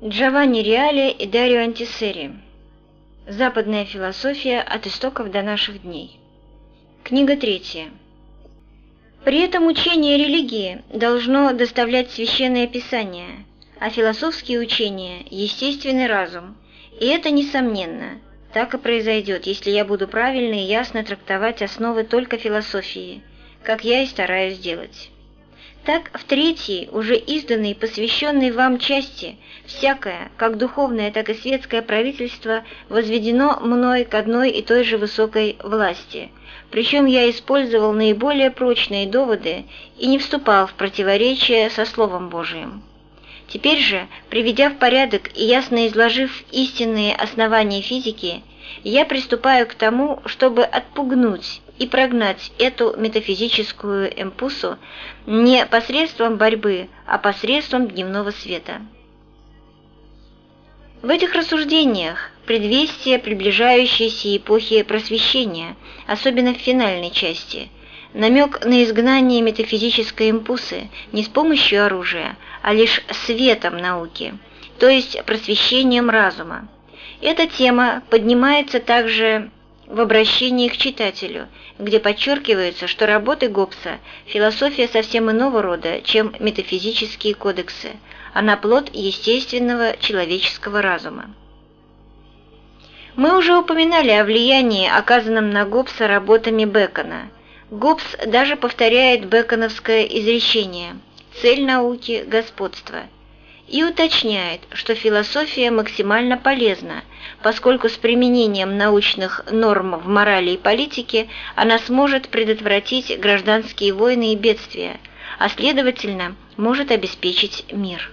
Джованни Реале и Дарио Антисери. Западная философия от истоков до наших дней. Книга третья. При этом учение религии должно доставлять священное писание, а философские учения – естественный разум. И это несомненно. Так и произойдет, если я буду правильно и ясно трактовать основы только философии, как я и стараюсь делать. Так в третьей, уже изданной посвященной вам части, всякое, как духовное, так и светское правительство, возведено мной к одной и той же высокой власти. Причем я использовал наиболее прочные доводы и не вступал в противоречие со Словом Божиим. Теперь же, приведя в порядок и ясно изложив истинные основания физики, я приступаю к тому, чтобы отпугнуть и прогнать эту метафизическую эмпусу не посредством борьбы, а посредством дневного света. В этих рассуждениях предвестие приближающейся эпохи просвещения, особенно в финальной части, намек на изгнание метафизической импусы не с помощью оружия, а лишь светом науки, то есть просвещением разума. Эта тема поднимается также в обращении к читателю, где подчеркивается, что работы Гоббса – философия совсем иного рода, чем метафизические кодексы, она плод естественного человеческого разума. Мы уже упоминали о влиянии, оказанном на Гоббса работами Бекона. Гоббс даже повторяет беконовское изречение «цель науки – господство», и уточняет, что философия максимально полезна, поскольку с применением научных норм в морали и политике она сможет предотвратить гражданские войны и бедствия, а следовательно, может обеспечить мир.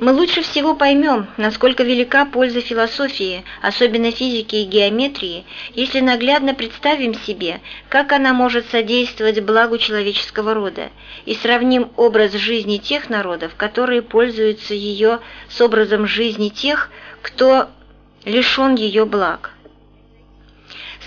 Мы лучше всего поймем, насколько велика польза философии, особенно физики и геометрии, если наглядно представим себе, как она может содействовать благу человеческого рода, и сравним образ жизни тех народов, которые пользуются ее с образом жизни тех, кто лишен ее благ.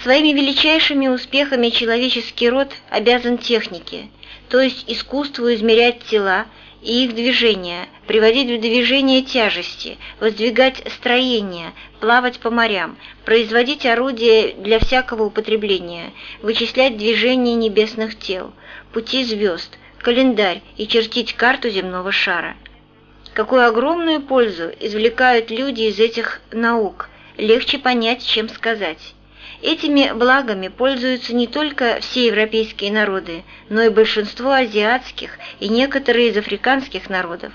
Своими величайшими успехами человеческий род обязан технике, то есть искусству измерять тела, и их движения, приводить в движение тяжести, воздвигать строения, плавать по морям, производить орудия для всякого употребления, вычислять движение небесных тел, пути звезд, календарь и чертить карту земного шара. Какую огромную пользу извлекают люди из этих наук, легче понять, чем сказать. Этими благами пользуются не только все европейские народы, но и большинство азиатских и некоторые из африканских народов.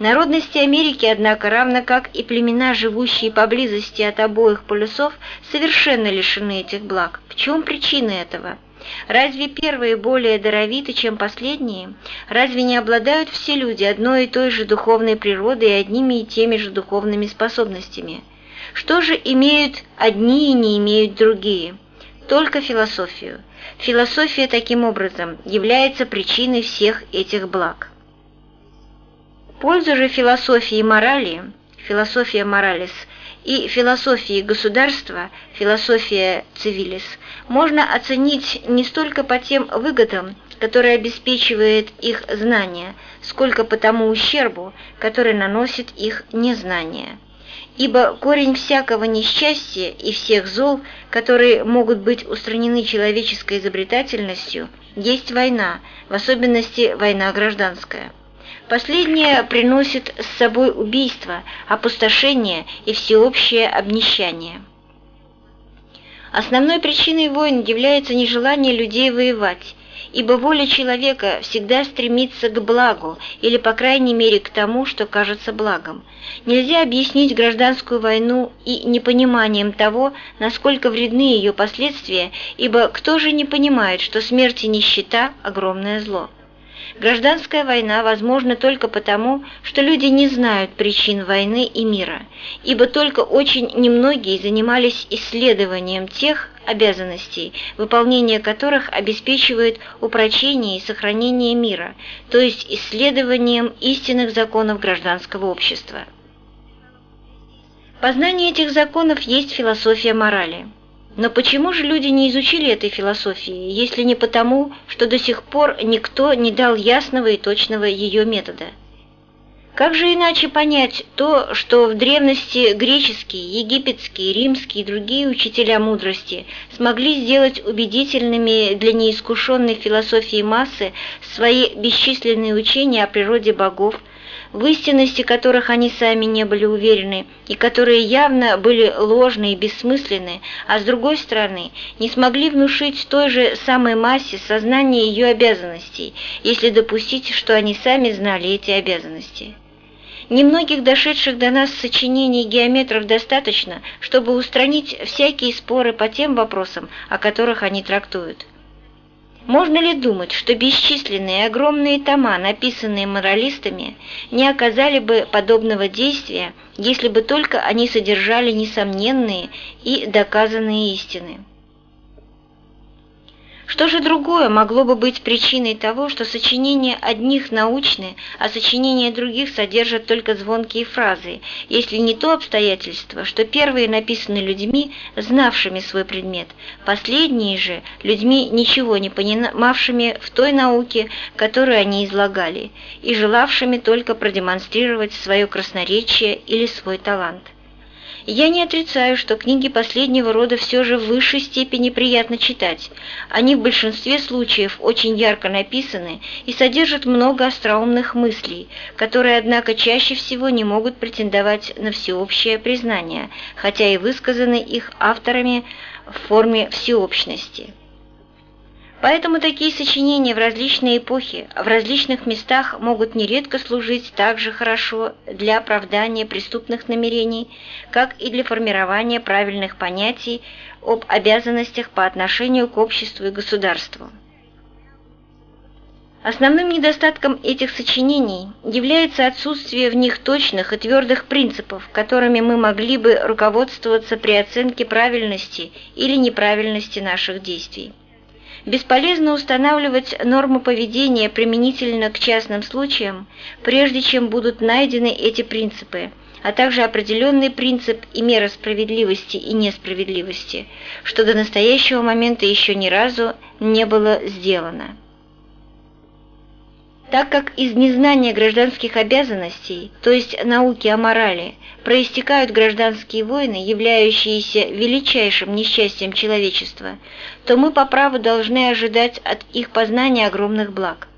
Народности Америки, однако, равно как и племена, живущие поблизости от обоих полюсов, совершенно лишены этих благ. В чем причина этого? Разве первые более даровиты, чем последние? Разве не обладают все люди одной и той же духовной природой и одними и теми же духовными способностями? Что же имеют одни и не имеют другие? Только философию. Философия таким образом является причиной всех этих благ. Пользу же философии морали, философия моралис, и философии государства, философия цивилис, можно оценить не столько по тем выгодам, которые обеспечивает их знание, сколько по тому ущербу, который наносит их незнание ибо корень всякого несчастья и всех зол, которые могут быть устранены человеческой изобретательностью, есть война, в особенности война гражданская. Последняя приносит с собой убийство, опустошение и всеобщее обнищание. Основной причиной войн является нежелание людей воевать, ибо воля человека всегда стремится к благу, или, по крайней мере, к тому, что кажется благом. Нельзя объяснить гражданскую войну и непониманием того, насколько вредны ее последствия, ибо кто же не понимает, что смерть и нищета – огромное зло. Гражданская война возможна только потому, что люди не знают причин войны и мира, ибо только очень немногие занимались исследованием тех обязанностей, выполнение которых обеспечивает упрочение и сохранение мира, то есть исследованием истинных законов гражданского общества. Познание этих законов есть философия морали. Но почему же люди не изучили этой философии, если не потому, что до сих пор никто не дал ясного и точного ее метода? Как же иначе понять то, что в древности греческие, египетские, римские и другие учителя мудрости смогли сделать убедительными для неискушенной философии массы свои бесчисленные учения о природе богов, в истинности которых они сами не были уверены, и которые явно были ложны и бессмысленны, а с другой стороны, не смогли внушить той же самой массе сознание ее обязанностей, если допустить, что они сами знали эти обязанности. Немногих дошедших до нас сочинений геометров достаточно, чтобы устранить всякие споры по тем вопросам, о которых они трактуют. Можно ли думать, что бесчисленные огромные тома, написанные моралистами, не оказали бы подобного действия, если бы только они содержали несомненные и доказанные истины? Что же другое могло бы быть причиной того, что сочинения одних научны, а сочинения других содержат только звонкие фразы, если не то обстоятельство, что первые написаны людьми, знавшими свой предмет, последние же – людьми, ничего не понимавшими в той науке, которую они излагали, и желавшими только продемонстрировать свое красноречие или свой талант. Я не отрицаю, что книги последнего рода все же в высшей степени приятно читать. Они в большинстве случаев очень ярко написаны и содержат много остроумных мыслей, которые, однако, чаще всего не могут претендовать на всеобщее признание, хотя и высказаны их авторами в форме всеобщности. Поэтому такие сочинения в различные эпохи, в различных местах могут нередко служить так же хорошо для оправдания преступных намерений, как и для формирования правильных понятий об обязанностях по отношению к обществу и государству. Основным недостатком этих сочинений является отсутствие в них точных и твердых принципов, которыми мы могли бы руководствоваться при оценке правильности или неправильности наших действий. Бесполезно устанавливать нормы поведения применительно к частным случаям, прежде чем будут найдены эти принципы, а также определенный принцип и мера справедливости и несправедливости, что до настоящего момента еще ни разу не было сделано. Так как из незнания гражданских обязанностей, то есть науки о морали, проистекают гражданские войны, являющиеся величайшим несчастьем человечества, то мы по праву должны ожидать от их познания огромных благ.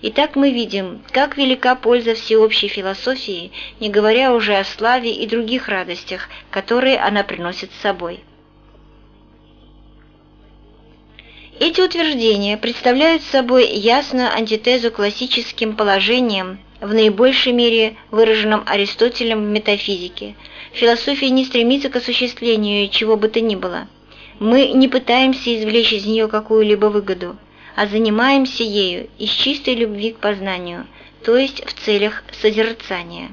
Итак, мы видим, как велика польза всеобщей философии, не говоря уже о славе и других радостях, которые она приносит с собой. Эти утверждения представляют собой ясную антитезу классическим положениям, в наибольшей мере выраженном Аристотелем в метафизике. Философия не стремится к осуществлению чего бы то ни было. Мы не пытаемся извлечь из нее какую-либо выгоду, а занимаемся ею из чистой любви к познанию, то есть в целях созерцания.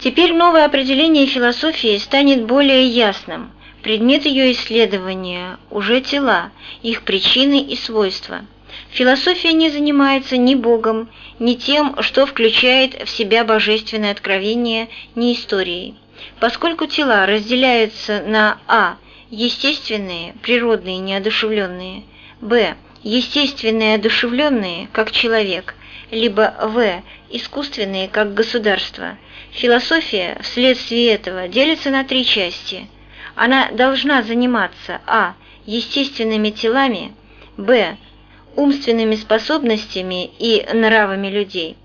Теперь новое определение философии станет более ясным. Предмет ее исследования – уже тела, их причины и свойства – Философия не занимается ни Богом, ни тем, что включает в себя божественное откровение, ни историей. Поскольку тела разделяются на а. естественные, природные, неодушевленные, б. естественные, одушевленные, как человек, либо в. искусственные, как государство, философия вследствие этого делится на три части. Она должна заниматься а. естественными телами, б умственными способностями и нравами людей,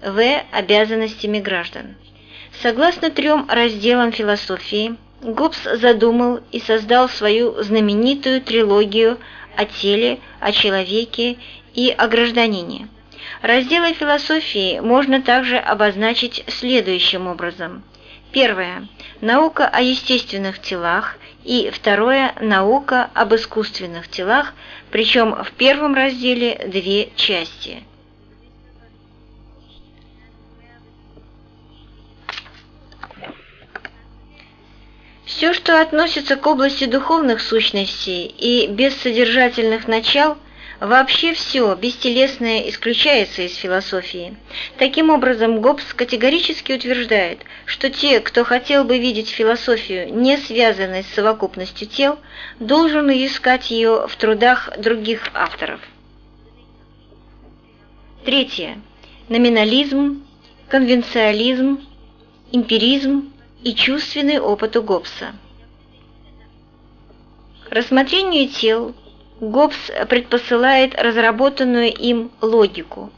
в. обязанностями граждан. Согласно трем разделам философии, Гоббс задумал и создал свою знаменитую трилогию о теле, о человеке и о гражданине. Разделы философии можно также обозначить следующим образом. Первое – наука о естественных телах, и второе – наука об искусственных телах, причем в первом разделе две части. Все, что относится к области духовных сущностей и бессодержательных начал – Вообще все, бестелесное, исключается из философии. Таким образом, Гоббс категорически утверждает, что те, кто хотел бы видеть философию, не связанной с совокупностью тел, должен искать ее в трудах других авторов. Третье. номинализм, конвенциализм, эмпиризм и чувственный опыт у Гоббса. Рассмотрению тел Гоббс предпосылает разработанную им логику.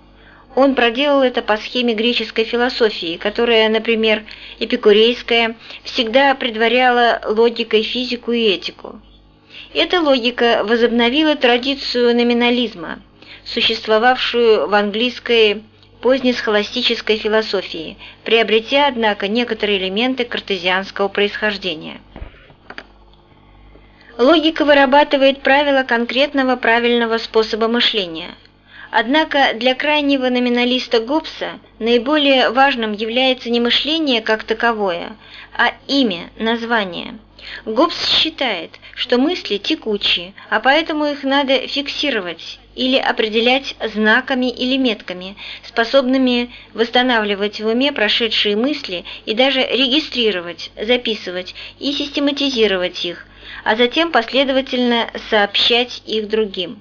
Он проделал это по схеме греческой философии, которая, например, эпикурейская, всегда предваряла логикой физику и этику. Эта логика возобновила традицию номинализма, существовавшую в английской позднесхоластической философии, приобретя, однако, некоторые элементы картезианского происхождения. Логика вырабатывает правила конкретного правильного способа мышления. Однако для крайнего номиналиста Гоббса наиболее важным является не мышление как таковое, а имя, название. Гоббс считает, что мысли текучие, а поэтому их надо фиксировать или определять знаками или метками, способными восстанавливать в уме прошедшие мысли и даже регистрировать, записывать и систематизировать их, а затем последовательно сообщать их другим.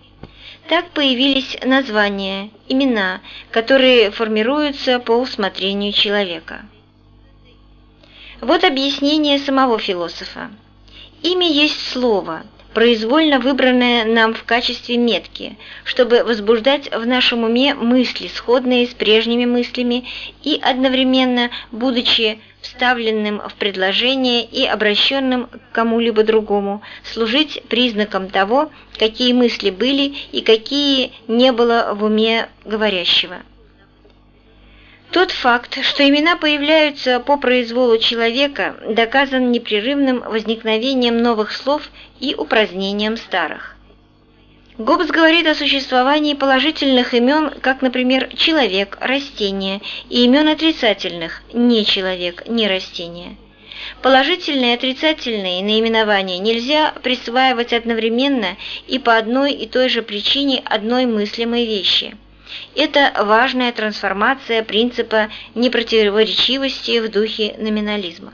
Так появились названия, имена, которые формируются по усмотрению человека. Вот объяснение самого философа. Имя есть слово, произвольно выбранное нам в качестве метки, чтобы возбуждать в нашем уме мысли, сходные с прежними мыслями, и одновременно, будучи вставленным в предложение и обращенным к кому-либо другому, служить признаком того, какие мысли были и какие не было в уме говорящего. Тот факт, что имена появляются по произволу человека, доказан непрерывным возникновением новых слов и упразднением старых. Гоббс говорит о существовании положительных имен, как, например, человек, растение, и имен отрицательных – не человек, не растение. Положительные и отрицательные наименования нельзя присваивать одновременно и по одной и той же причине одной мыслимой вещи. Это важная трансформация принципа непротиворечивости в духе номинализма.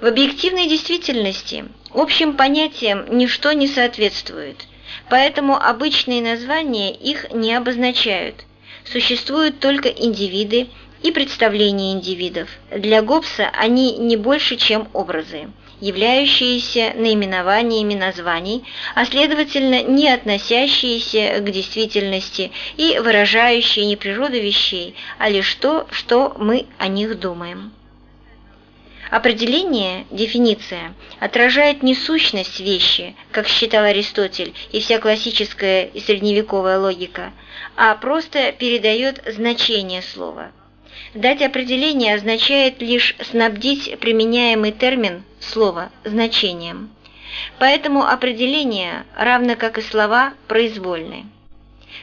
В объективной действительности общим понятиям ничто не соответствует – поэтому обычные названия их не обозначают. Существуют только индивиды и представления индивидов. Для Гоббса они не больше, чем образы, являющиеся наименованиями названий, а следовательно не относящиеся к действительности и выражающие не природу вещей, а лишь то, что мы о них думаем. Определение, дефиниция, отражает не сущность вещи, как считал Аристотель и вся классическая и средневековая логика, а просто передает значение слова. Дать определение означает лишь снабдить применяемый термин слова значением. Поэтому определения, равно как и слова, произвольны.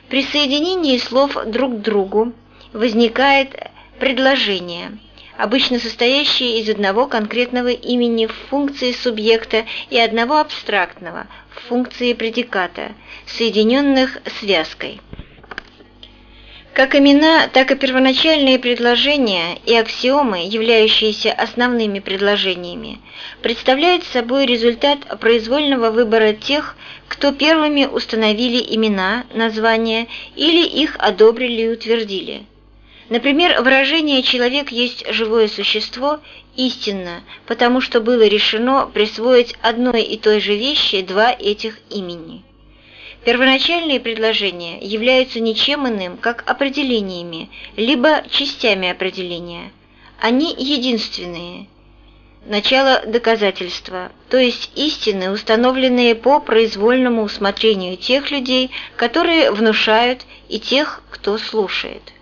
При соединении слов друг к другу возникает предложение – обычно состоящие из одного конкретного имени в функции субъекта и одного абстрактного в функции предиката, соединенных связкой. Как имена, так и первоначальные предложения и аксиомы, являющиеся основными предложениями, представляют собой результат произвольного выбора тех, кто первыми установили имена, названия или их одобрили и утвердили – Например, выражение «человек есть живое существо» истинно, потому что было решено присвоить одной и той же вещи два этих имени. Первоначальные предложения являются ничем иным, как определениями, либо частями определения. Они единственные. Начало доказательства, то есть истины, установленные по произвольному усмотрению тех людей, которые внушают, и тех, кто слушает.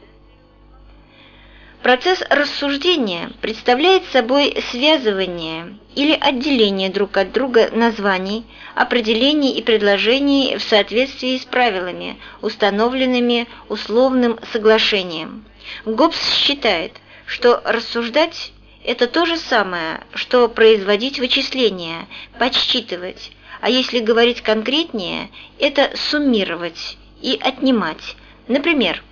Процесс рассуждения представляет собой связывание или отделение друг от друга названий, определений и предложений в соответствии с правилами, установленными условным соглашением. Гоббс считает, что рассуждать – это то же самое, что производить вычисления, подсчитывать, а если говорить конкретнее, это суммировать и отнимать. Например,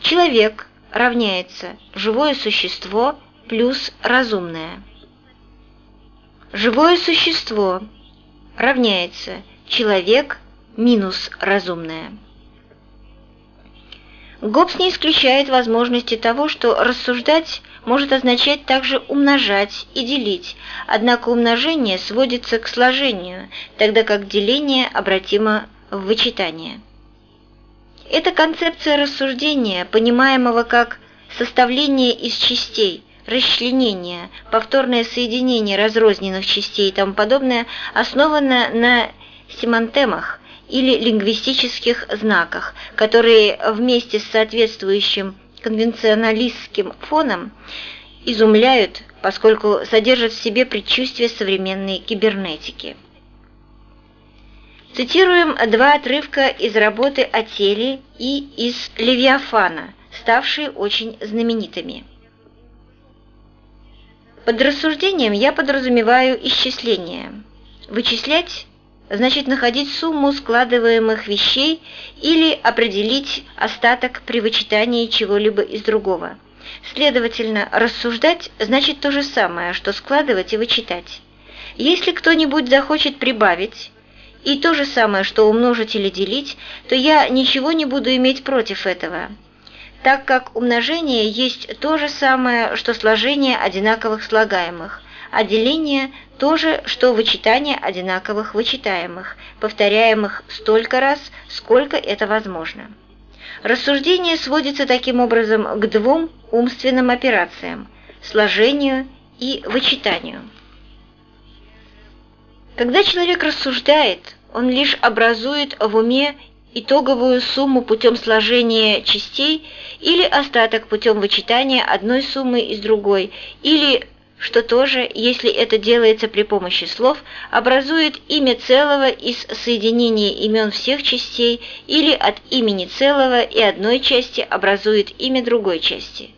человек – равняется живое существо плюс разумное. Живое существо равняется человек минус разумное. Гоббс не исключает возможности того, что рассуждать может означать также умножать и делить, однако умножение сводится к сложению, тогда как деление обратимо в вычитание. Эта концепция рассуждения, понимаемого как составление из частей, расчленение, повторное соединение разрозненных частей и тому подобное, основана на семантемах или лингвистических знаках, которые вместе с соответствующим конвенционалистским фоном изумляют, поскольку содержат в себе предчувствие современной кибернетики. Цитируем два отрывка из работы о теле и из Левиафана, ставшие очень знаменитыми. Под рассуждением я подразумеваю исчисление. Вычислять значит находить сумму складываемых вещей или определить остаток при вычитании чего-либо из другого. Следовательно, рассуждать значит то же самое, что складывать и вычитать. Если кто-нибудь захочет прибавить, и то же самое, что умножить или делить, то я ничего не буду иметь против этого, так как умножение есть то же самое, что сложение одинаковых слагаемых, а деление – то же, что вычитание одинаковых вычитаемых, повторяемых столько раз, сколько это возможно. Рассуждение сводится таким образом к двум умственным операциям – сложению и вычитанию. Когда человек рассуждает, он лишь образует в уме итоговую сумму путем сложения частей или остаток путем вычитания одной суммы из другой, или что тоже, если это делается при помощи слов, образует имя целого из соединения имен всех частей или от имени целого и одной части образует имя другой части.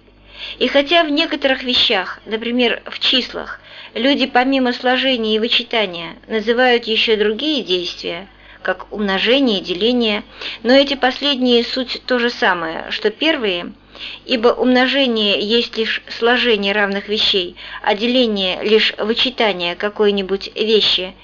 И хотя в некоторых вещах, например, в числах, люди помимо сложения и вычитания называют еще другие действия, как умножение и деление, но эти последние суть то же самое, что первые – ибо умножение есть лишь сложение равных вещей, а деление – лишь вычитание какой-нибудь вещи –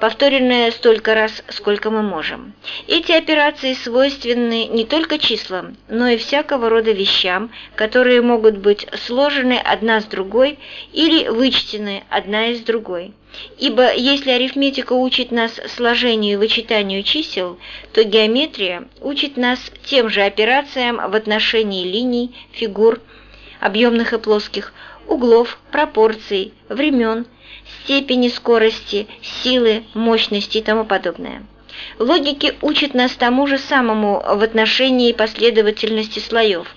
повторенное столько раз, сколько мы можем. Эти операции свойственны не только числам, но и всякого рода вещам, которые могут быть сложены одна с другой или вычтены одна из другой. Ибо если арифметика учит нас сложению и вычитанию чисел, то геометрия учит нас тем же операциям в отношении линий, фигур, объемных и плоских, углов, пропорций, времен, степени скорости, силы, мощности и тому подобное. Логики учат нас тому же самому в отношении последовательности слоев,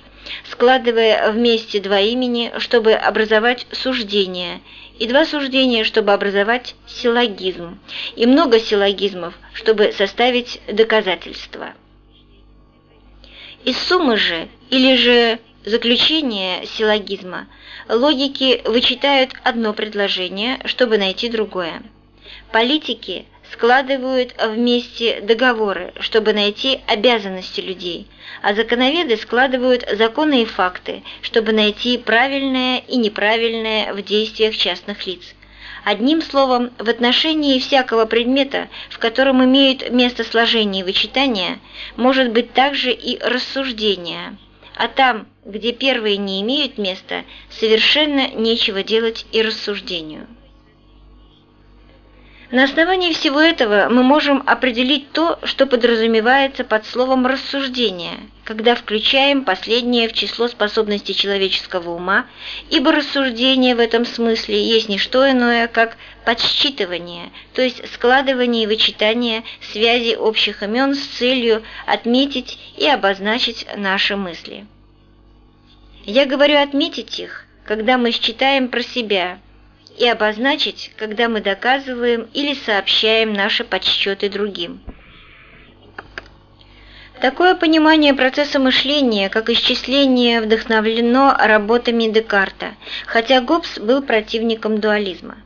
складывая вместе два имени, чтобы образовать суждение, и два суждения, чтобы образовать силлогизм, и много силлогизмов, чтобы составить доказательства. Из суммы же, или же заключения силлогизма – Логики вычитают одно предложение, чтобы найти другое. Политики складывают вместе договоры, чтобы найти обязанности людей, а законоведы складывают законы и факты, чтобы найти правильное и неправильное в действиях частных лиц. Одним словом, в отношении всякого предмета, в котором имеют место сложение и вычитание, может быть также и рассуждение – а там, где первые не имеют места, совершенно нечего делать и рассуждению. На основании всего этого мы можем определить то, что подразумевается под словом «рассуждение», когда включаем последнее в число способностей человеческого ума, ибо рассуждение в этом смысле есть не что иное, как подсчитывание, то есть складывание и вычитание связи общих имен с целью отметить и обозначить наши мысли. Я говорю отметить их, когда мы считаем про себя – и обозначить, когда мы доказываем или сообщаем наши подсчеты другим. Такое понимание процесса мышления, как исчисление, вдохновлено работами Декарта, хотя Гоббс был противником дуализма.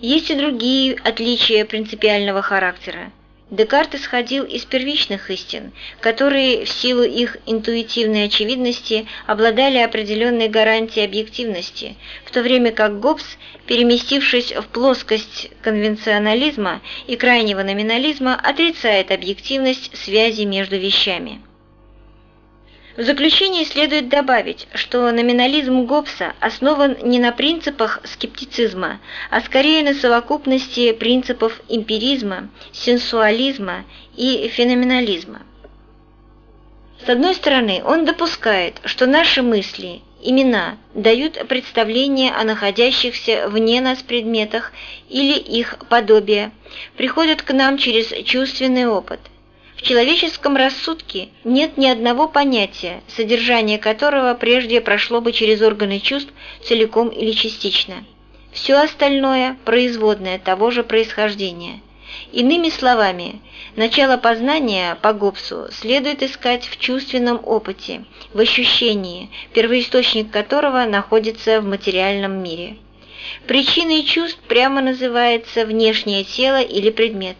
Есть и другие отличия принципиального характера. Декарт исходил из первичных истин, которые в силу их интуитивной очевидности обладали определенной гарантией объективности, в то время как Гоббс, переместившись в плоскость конвенционализма и крайнего номинализма, отрицает объективность связи между вещами. В заключение следует добавить, что номинализм Гоббса основан не на принципах скептицизма, а скорее на совокупности принципов эмпиризма, сенсуализма и феноменализма. С одной стороны, он допускает, что наши мысли, имена дают представление о находящихся вне нас предметах или их подобие, приходят к нам через чувственный опыт. В человеческом рассудке нет ни одного понятия, содержание которого прежде прошло бы через органы чувств целиком или частично. Все остальное – производное того же происхождения. Иными словами, начало познания по Гоббсу следует искать в чувственном опыте, в ощущении, первоисточник которого находится в материальном мире. Причиной чувств прямо называется внешнее тело или предмет.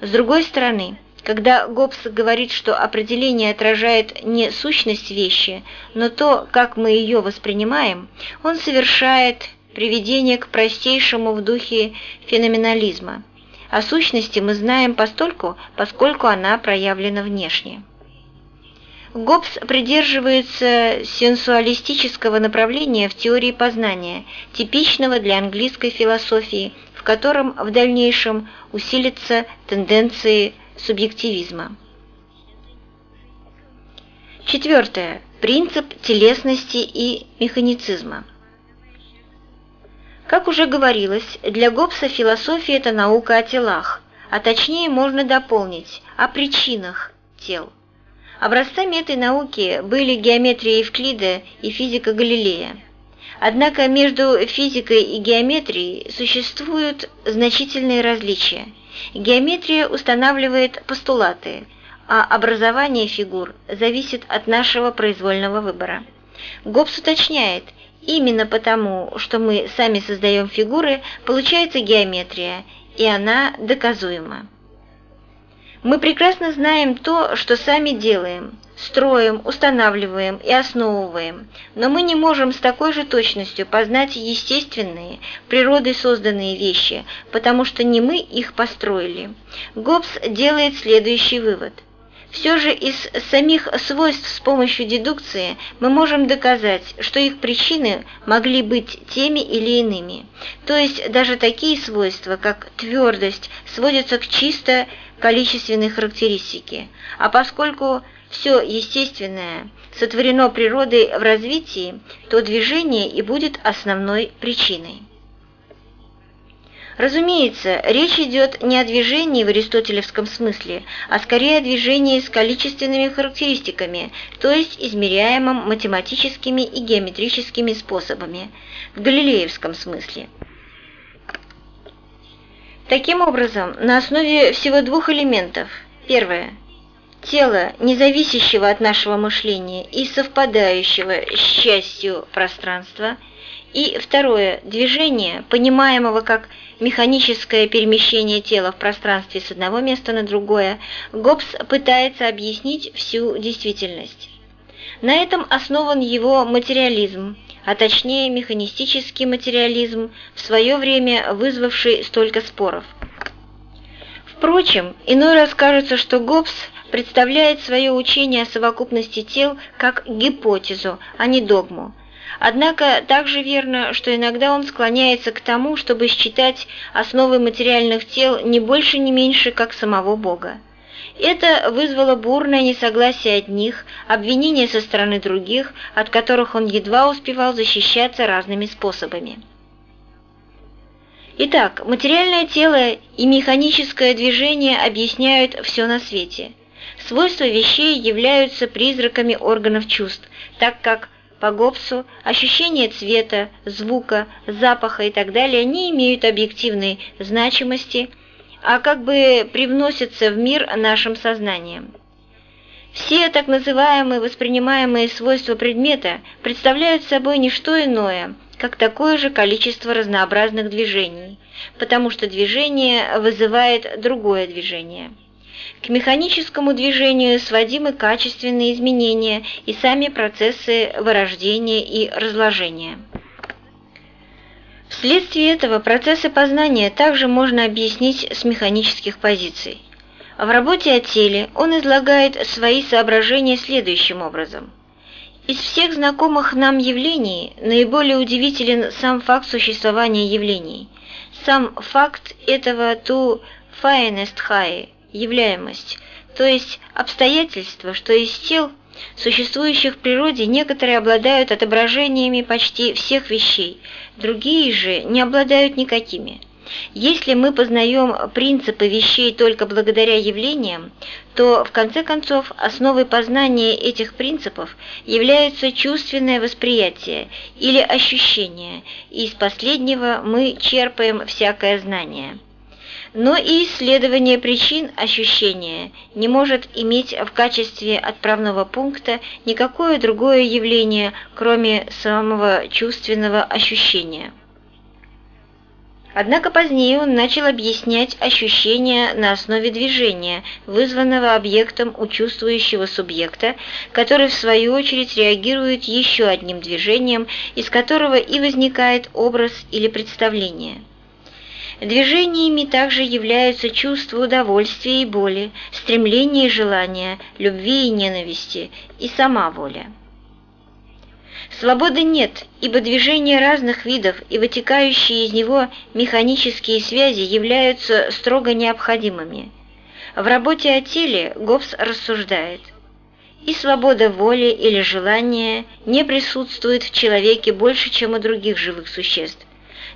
С другой стороны, когда Гоббс говорит, что определение отражает не сущность вещи, но то, как мы ее воспринимаем, он совершает приведение к простейшему в духе феноменализма. О сущности мы знаем постольку, поскольку она проявлена внешне. Гоббс придерживается сенсуалистического направления в теории познания, типичного для английской философии, в котором в дальнейшем усилятся тенденции субъективизма. Четвертое. Принцип телесности и механицизма. Как уже говорилось, для Гоббса философия – это наука о телах, а точнее можно дополнить – о причинах тел. Образцами этой науки были геометрия Евклида и физика Галилея. Однако между физикой и геометрией существуют значительные различия – Геометрия устанавливает постулаты, а образование фигур зависит от нашего произвольного выбора. Гоббс уточняет, именно потому, что мы сами создаем фигуры, получается геометрия, и она доказуема. Мы прекрасно знаем то, что сами делаем, строим, устанавливаем и основываем, но мы не можем с такой же точностью познать естественные, природой созданные вещи, потому что не мы их построили. Гоббс делает следующий вывод. Все же из самих свойств с помощью дедукции мы можем доказать, что их причины могли быть теми или иными. То есть даже такие свойства, как твердость, сводятся к чисто количественной характеристике. А поскольку все естественное сотворено природой в развитии, то движение и будет основной причиной. Разумеется, речь идет не о движении в аристотелевском смысле, а скорее о движении с количественными характеристиками, то есть измеряемым математическими и геометрическими способами, в галилеевском смысле. Таким образом, на основе всего двух элементов. Первое тело, не зависящего от нашего мышления и совпадающего с частью пространства, и второе – движение, понимаемого как механическое перемещение тела в пространстве с одного места на другое, Гоббс пытается объяснить всю действительность. На этом основан его материализм, а точнее механистический материализм, в свое время вызвавший столько споров. Впрочем, иной раз кажется, что Гоббс представляет свое учение о совокупности тел как гипотезу, а не догму. Однако также верно, что иногда он склоняется к тому, чтобы считать основы материальных тел не больше, не меньше, как самого Бога. Это вызвало бурное несогласие одних, обвинения со стороны других, от которых он едва успевал защищаться разными способами. Итак, материальное тело и механическое движение объясняют все на свете. Свойства вещей являются призраками органов чувств, так как по Гоббсу ощущения цвета, звука, запаха и так далее не имеют объективной значимости, а как бы привносятся в мир нашим сознанием. Все так называемые воспринимаемые свойства предмета представляют собой не что иное, как такое же количество разнообразных движений, потому что движение вызывает другое движение. К механическому движению сводимы качественные изменения и сами процессы вырождения и разложения. Вследствие этого процессы познания также можно объяснить с механических позиций. В работе о теле он излагает свои соображения следующим образом – Из всех знакомых нам явлений наиболее удивителен сам факт существования явлений. Сам факт этого ту finest high, являемость, то есть обстоятельство, что из тел, существующих в природе, некоторые обладают отображениями почти всех вещей, другие же не обладают никакими. Если мы познаем принципы вещей только благодаря явлениям, то, в конце концов, основой познания этих принципов является чувственное восприятие или ощущение, и из последнего мы черпаем всякое знание. Но и исследование причин ощущения не может иметь в качестве отправного пункта никакое другое явление, кроме самого чувственного ощущения. Однако позднее он начал объяснять ощущения на основе движения, вызванного объектом у чувствующего субъекта, который в свою очередь реагирует еще одним движением, из которого и возникает образ или представление. Движениями также являются чувство удовольствия и боли, стремление и желание, любви и ненависти, и сама воля. Свободы нет, ибо движения разных видов и вытекающие из него механические связи являются строго необходимыми. В работе о теле Гоббс рассуждает. И свобода воли или желания не присутствует в человеке больше, чем у других живых существ.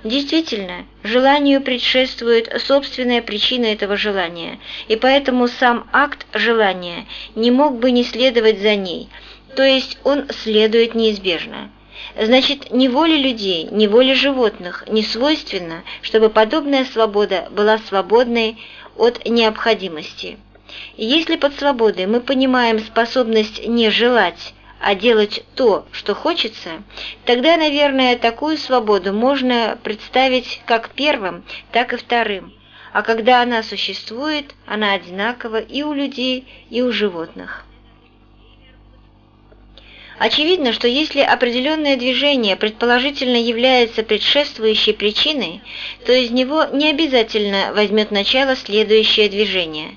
Действительно, желанию предшествует собственная причина этого желания, и поэтому сам акт желания не мог бы не следовать за ней – то есть он следует неизбежно. Значит, ни воле людей, ни воле животных не свойственно, чтобы подобная свобода была свободной от необходимости. Если под свободой мы понимаем способность не желать, а делать то, что хочется, тогда, наверное, такую свободу можно представить как первым, так и вторым. А когда она существует, она одинакова и у людей, и у животных. Очевидно, что если определенное движение предположительно является предшествующей причиной, то из него не обязательно возьмет начало следующее движение.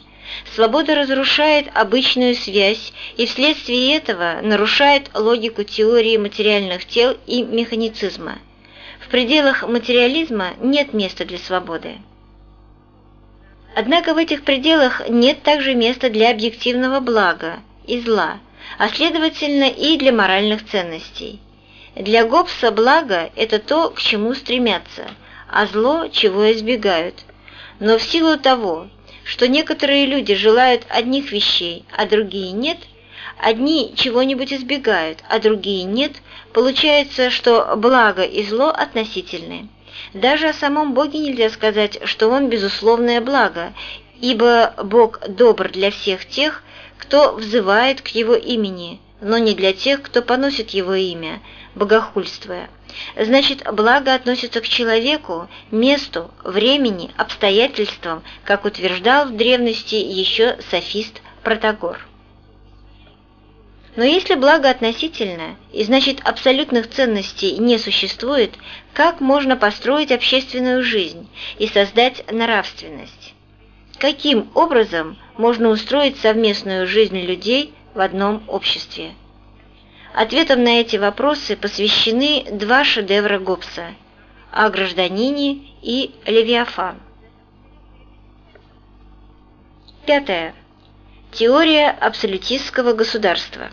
Свобода разрушает обычную связь и вследствие этого нарушает логику теории материальных тел и механицизма. В пределах материализма нет места для свободы. Однако в этих пределах нет также места для объективного блага и зла – а следовательно и для моральных ценностей. Для Гоббса благо – это то, к чему стремятся, а зло – чего избегают. Но в силу того, что некоторые люди желают одних вещей, а другие нет, одни чего-нибудь избегают, а другие нет, получается, что благо и зло относительны. Даже о самом Боге нельзя сказать, что Он безусловное благо, ибо Бог добр для всех тех, кто взывает к его имени, но не для тех, кто поносит его имя, богохульствуя. Значит, благо относится к человеку, месту, времени, обстоятельствам, как утверждал в древности еще софист Протагор. Но если благо относительно, и значит абсолютных ценностей не существует, как можно построить общественную жизнь и создать нравственность? Каким образом можно устроить совместную жизнь людей в одном обществе? Ответом на эти вопросы посвящены два шедевра Гоббса «О гражданине» и «Левиафан». Пятое. Теория абсолютистского государства.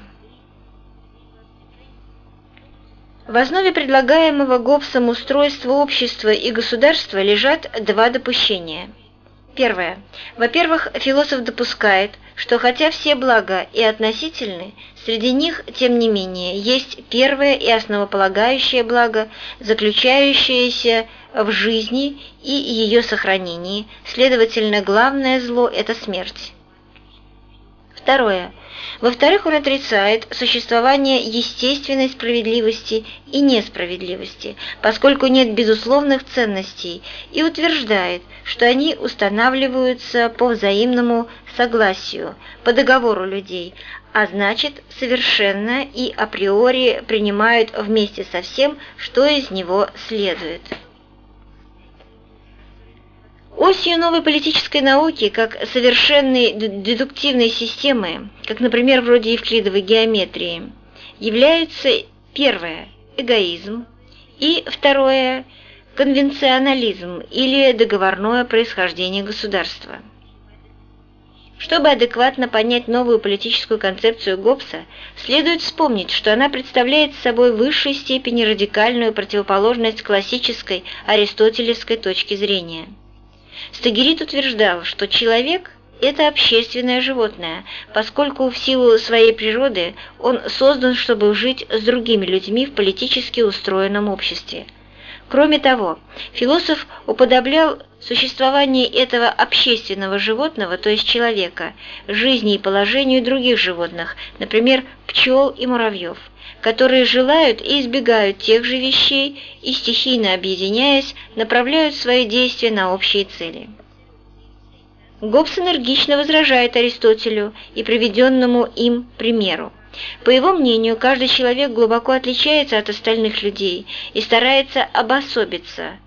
В основе предлагаемого Гоббсом устройства общества и государства лежат два допущения – Первое. Во-первых, философ допускает, что хотя все блага и относительны, среди них, тем не менее, есть первое и основополагающее благо, заключающееся в жизни и ее сохранении, следовательно, главное зло – это смерть. Второе. Во-вторых, он отрицает существование естественной справедливости и несправедливости, поскольку нет безусловных ценностей, и утверждает, что они устанавливаются по взаимному согласию, по договору людей, а значит, совершенно и априори принимают вместе со всем, что из него следует. Осью новой политической науки, как совершенной дедуктивной системы, как, например, вроде евклидовой геометрии, являются первое – эгоизм, и второе – конвенционализм или договорное происхождение государства. Чтобы адекватно понять новую политическую концепцию Гоббса, следует вспомнить, что она представляет собой в высшей степени радикальную противоположность классической аристотелевской точки зрения. Стагерит утверждал, что человек – это общественное животное, поскольку в силу своей природы он создан, чтобы жить с другими людьми в политически устроенном обществе – Кроме того, философ уподоблял существование этого общественного животного, то есть человека, жизни и положению других животных, например, пчел и муравьев, которые желают и избегают тех же вещей и, стихийно объединяясь, направляют свои действия на общие цели. Гоббс энергично возражает Аристотелю и приведенному им примеру. По его мнению, каждый человек глубоко отличается от остальных людей и старается обособиться.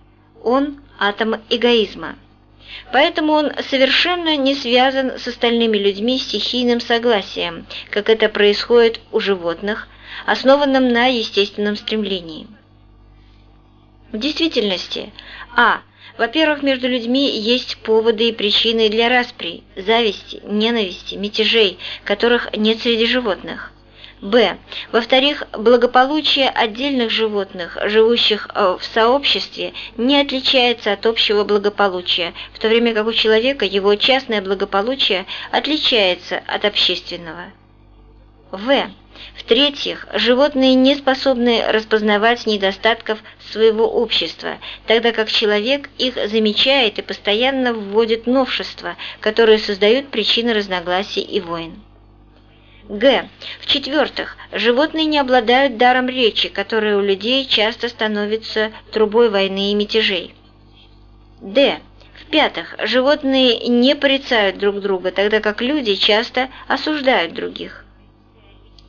Он – атом эгоизма. Поэтому он совершенно не связан с остальными людьми стихийным согласием, как это происходит у животных, основанном на естественном стремлении. В действительности, а. Во-первых, между людьми есть поводы и причины для распри, зависти, ненависти, мятежей, которых нет среди животных. Б. Во-вторых, благополучие отдельных животных, живущих э, в сообществе, не отличается от общего благополучия, в то время как у человека его частное благополучие отличается от общественного. В. В-третьих, животные не способны распознавать недостатков своего общества, тогда как человек их замечает и постоянно вводит новшества, которые создают причины разногласий и войн. Г. В-четвертых, животные не обладают даром речи, которая у людей часто становится трубой войны и мятежей. Д. В-пятых, животные не порицают друг друга, тогда как люди часто осуждают других.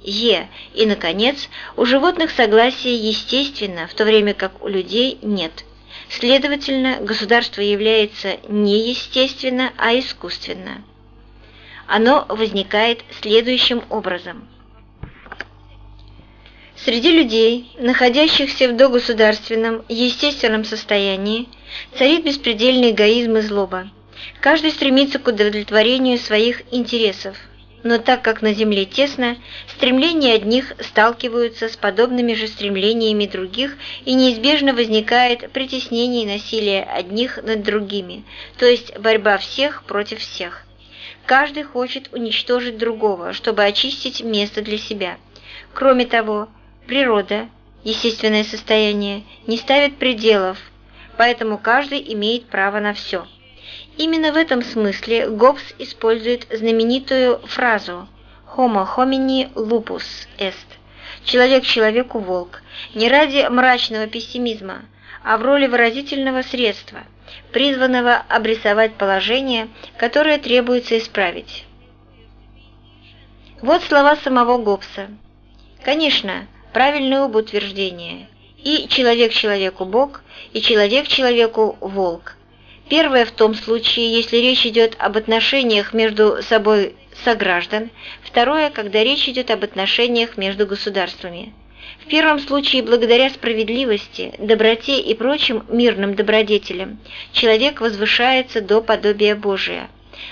Е. И, наконец, у животных согласие естественно, в то время как у людей нет. Следовательно, государство является не естественно, а искусственно оно возникает следующим образом. Среди людей, находящихся в догосударственном, естественном состоянии, царит беспредельный эгоизм и злоба. Каждый стремится к удовлетворению своих интересов, но так как на земле тесно, стремления одних сталкиваются с подобными же стремлениями других и неизбежно возникает притеснение и насилие одних над другими, то есть борьба всех против всех. Каждый хочет уничтожить другого, чтобы очистить место для себя. Кроме того, природа, естественное состояние, не ставит пределов, поэтому каждый имеет право на все. Именно в этом смысле Гоббс использует знаменитую фразу «homo homini lupus est» – «человек человеку волк» не ради мрачного пессимизма, а в роли выразительного средства – призванного обрисовать положение, которое требуется исправить. Вот слова самого Гоббса. Конечно, правильные оба утверждения. И человек человеку Бог, и человек человеку волк. Первое в том случае, если речь идет об отношениях между собой сограждан, второе, когда речь идет об отношениях между государствами. В первом случае, благодаря справедливости, доброте и прочим мирным добродетелям, человек возвышается до подобия Божия.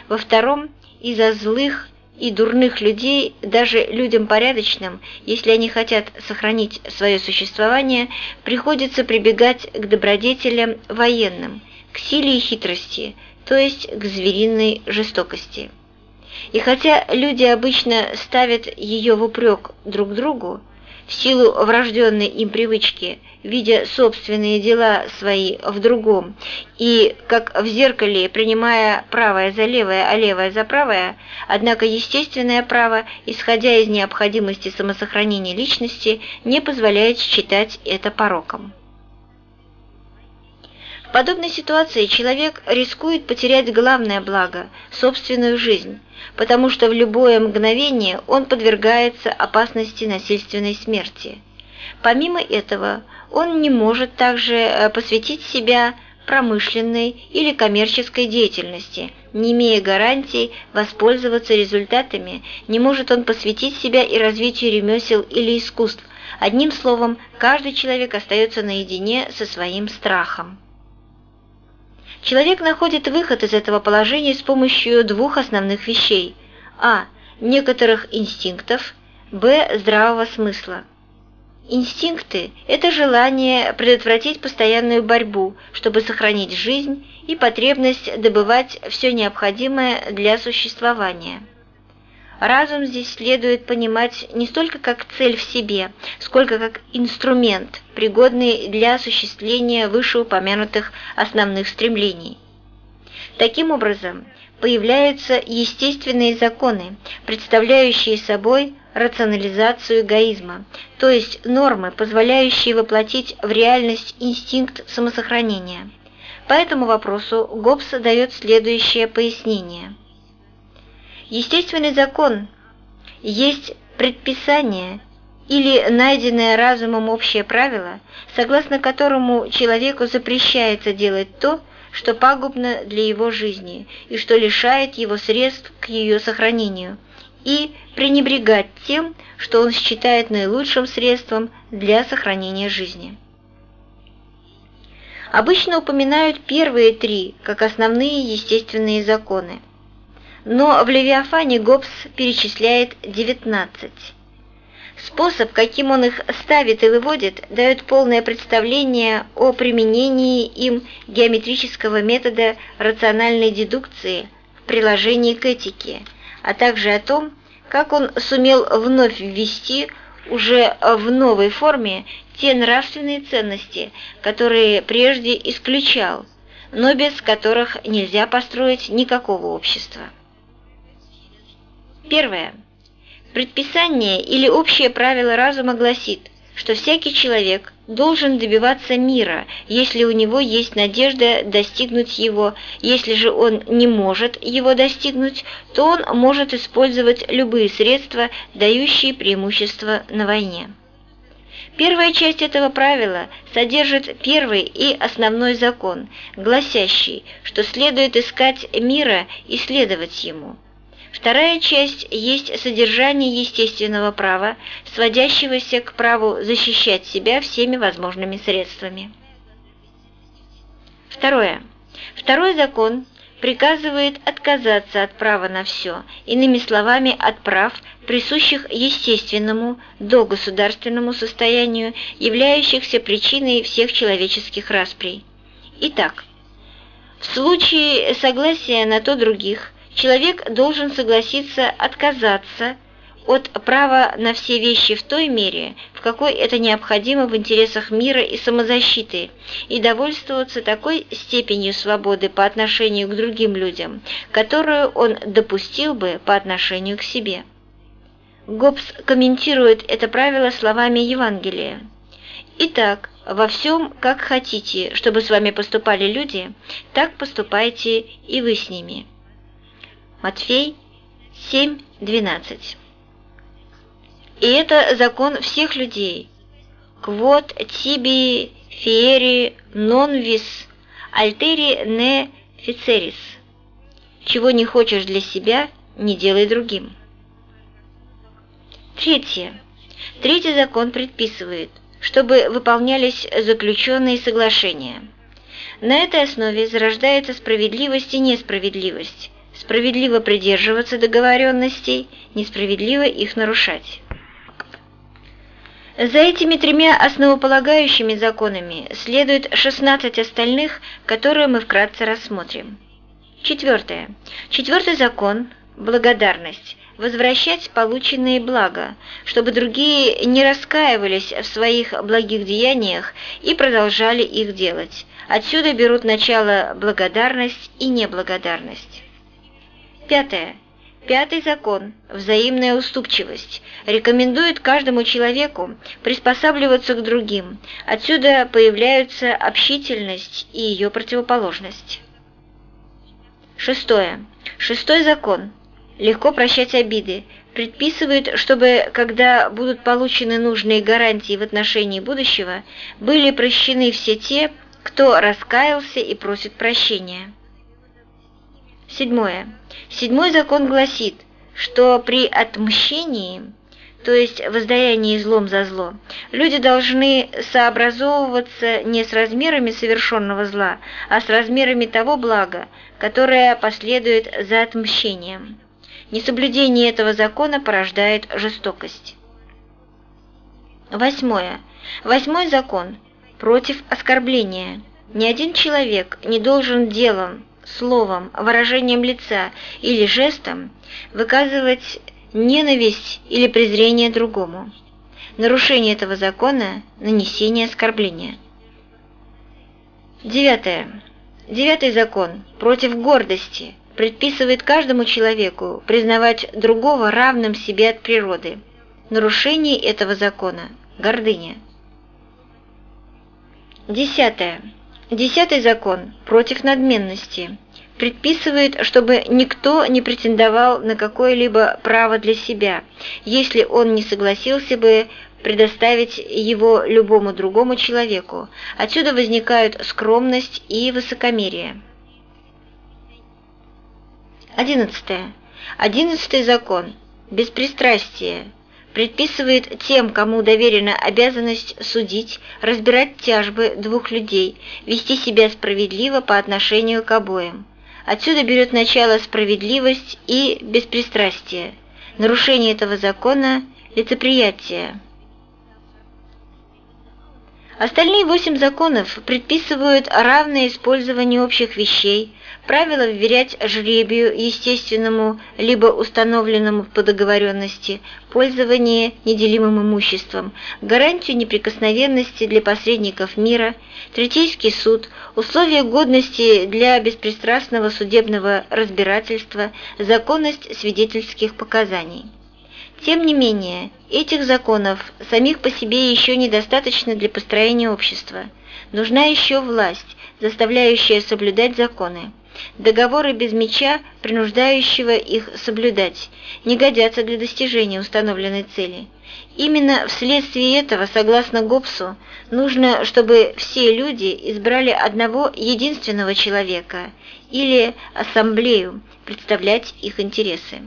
Во втором, из-за злых и дурных людей, даже людям порядочным, если они хотят сохранить свое существование, приходится прибегать к добродетелям военным, к силе и хитрости, то есть к звериной жестокости. И хотя люди обычно ставят ее в упрек друг другу, в силу врожденной им привычки, видя собственные дела свои в другом, и, как в зеркале, принимая правое за левое, а левое за правое, однако естественное право, исходя из необходимости самосохранения личности, не позволяет считать это пороком. В подобной ситуации человек рискует потерять главное благо – собственную жизнь, потому что в любое мгновение он подвергается опасности насильственной смерти. Помимо этого, он не может также э, посвятить себя промышленной или коммерческой деятельности. Не имея гарантий воспользоваться результатами, не может он посвятить себя и развитию ремесел или искусств. Одним словом, каждый человек остается наедине со своим страхом. Человек находит выход из этого положения с помощью двух основных вещей – а. некоторых инстинктов, б. здравого смысла. Инстинкты – это желание предотвратить постоянную борьбу, чтобы сохранить жизнь и потребность добывать все необходимое для существования. Разум здесь следует понимать не столько как цель в себе, сколько как инструмент, пригодный для осуществления вышеупомянутых основных стремлений. Таким образом, появляются естественные законы, представляющие собой рационализацию эгоизма, то есть нормы, позволяющие воплотить в реальность инстинкт самосохранения. По этому вопросу Гоббс дает следующее пояснение. Естественный закон есть предписание или найденное разумом общее правило, согласно которому человеку запрещается делать то, что пагубно для его жизни и что лишает его средств к ее сохранению, и пренебрегать тем, что он считает наилучшим средством для сохранения жизни. Обычно упоминают первые три как основные естественные законы, но в Левиафане Гоббс перечисляет 19. Способ, каким он их ставит и выводит, дает полное представление о применении им геометрического метода рациональной дедукции в приложении к этике, а также о том, как он сумел вновь ввести уже в новой форме те нравственные ценности, которые прежде исключал, но без которых нельзя построить никакого общества. Первое. Предписание или общее правило разума гласит, что всякий человек должен добиваться мира, если у него есть надежда достигнуть его, если же он не может его достигнуть, то он может использовать любые средства, дающие преимущество на войне. Первая часть этого правила содержит первый и основной закон, гласящий, что следует искать мира и следовать ему. Вторая часть есть содержание естественного права, сводящегося к праву защищать себя всеми возможными средствами. Второе. Второй закон приказывает отказаться от права на все, иными словами, от прав, присущих естественному, догосударственному состоянию, являющихся причиной всех человеческих расприй. Итак, в случае согласия на то других, человек должен согласиться отказаться от права на все вещи в той мере, в какой это необходимо в интересах мира и самозащиты, и довольствоваться такой степенью свободы по отношению к другим людям, которую он допустил бы по отношению к себе. Гоббс комментирует это правило словами Евангелия. «Итак, во всем, как хотите, чтобы с вами поступали люди, так поступайте и вы с ними». Матфей 7.12. И это закон всех людей. Квот тиби фиери нон вис альтери не фицерис. Чего не хочешь для себя, не делай другим. Третье. Третий закон предписывает, чтобы выполнялись заключенные соглашения. На этой основе зарождается справедливость и несправедливость, справедливо придерживаться договоренностей, несправедливо их нарушать. За этими тремя основополагающими законами следует 16 остальных, которые мы вкратце рассмотрим. Четвертое. Четвертый закон – благодарность, возвращать полученные блага, чтобы другие не раскаивались в своих благих деяниях и продолжали их делать. Отсюда берут начало благодарность и неблагодарность. Пятое. Пятый закон – взаимная уступчивость. Рекомендует каждому человеку приспосабливаться к другим. Отсюда появляются общительность и ее противоположность. Шестое. Шестой закон – легко прощать обиды. Предписывает, чтобы, когда будут получены нужные гарантии в отношении будущего, были прощены все те, кто раскаялся и просит прощения. Седьмое. Седьмой закон гласит, что при отмщении, то есть воздаянии злом за зло, люди должны сообразовываться не с размерами совершенного зла, а с размерами того блага, которое последует за отмщением. Несоблюдение этого закона порождает жестокость. Восьмое. Восьмой закон против оскорбления. Ни один человек не должен делом, словом, выражением лица или жестом выказывать ненависть или презрение другому. Нарушение этого закона – нанесение оскорбления. Девятое. Девятый закон против гордости предписывает каждому человеку признавать другого равным себе от природы. Нарушение этого закона – гордыня. Десятое. Десятый закон против надменности предписывает, чтобы никто не претендовал на какое-либо право для себя, если он не согласился бы предоставить его любому другому человеку. Отсюда возникают скромность и высокомерие. Одиннадцатое. Одиннадцатый закон. Беспристрастие предписывает тем, кому доверена обязанность судить, разбирать тяжбы двух людей, вести себя справедливо по отношению к обоим. Отсюда берет начало справедливость и беспристрастие. Нарушение этого закона – лицеприятие. Остальные восемь законов предписывают равное использование общих вещей, правило вверять жребию естественному либо установленному по договоренности, пользование неделимым имуществом, гарантию неприкосновенности для посредников мира, третейский суд, условия годности для беспристрастного судебного разбирательства, законность свидетельских показаний. Тем не менее, этих законов самих по себе еще недостаточно для построения общества. Нужна еще власть, заставляющая соблюдать законы. Договоры без меча, принуждающего их соблюдать, не годятся для достижения установленной цели. Именно вследствие этого, согласно Гоббсу, нужно, чтобы все люди избрали одного единственного человека или ассамблею, представлять их интересы.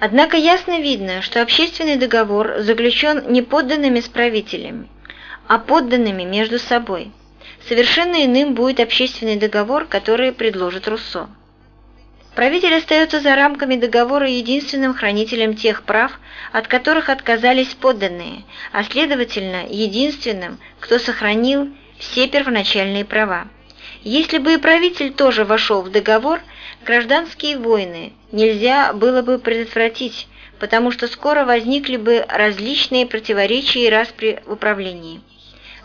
Однако ясно видно, что общественный договор заключен не подданными с правителями, а подданными между собой. Совершенно иным будет общественный договор, который предложит Руссо. Правитель остается за рамками договора единственным хранителем тех прав, от которых отказались подданные, а следовательно, единственным, кто сохранил все первоначальные права. Если бы и правитель тоже вошел в договор, гражданские войны нельзя было бы предотвратить, потому что скоро возникли бы различные противоречия и распри в управлении.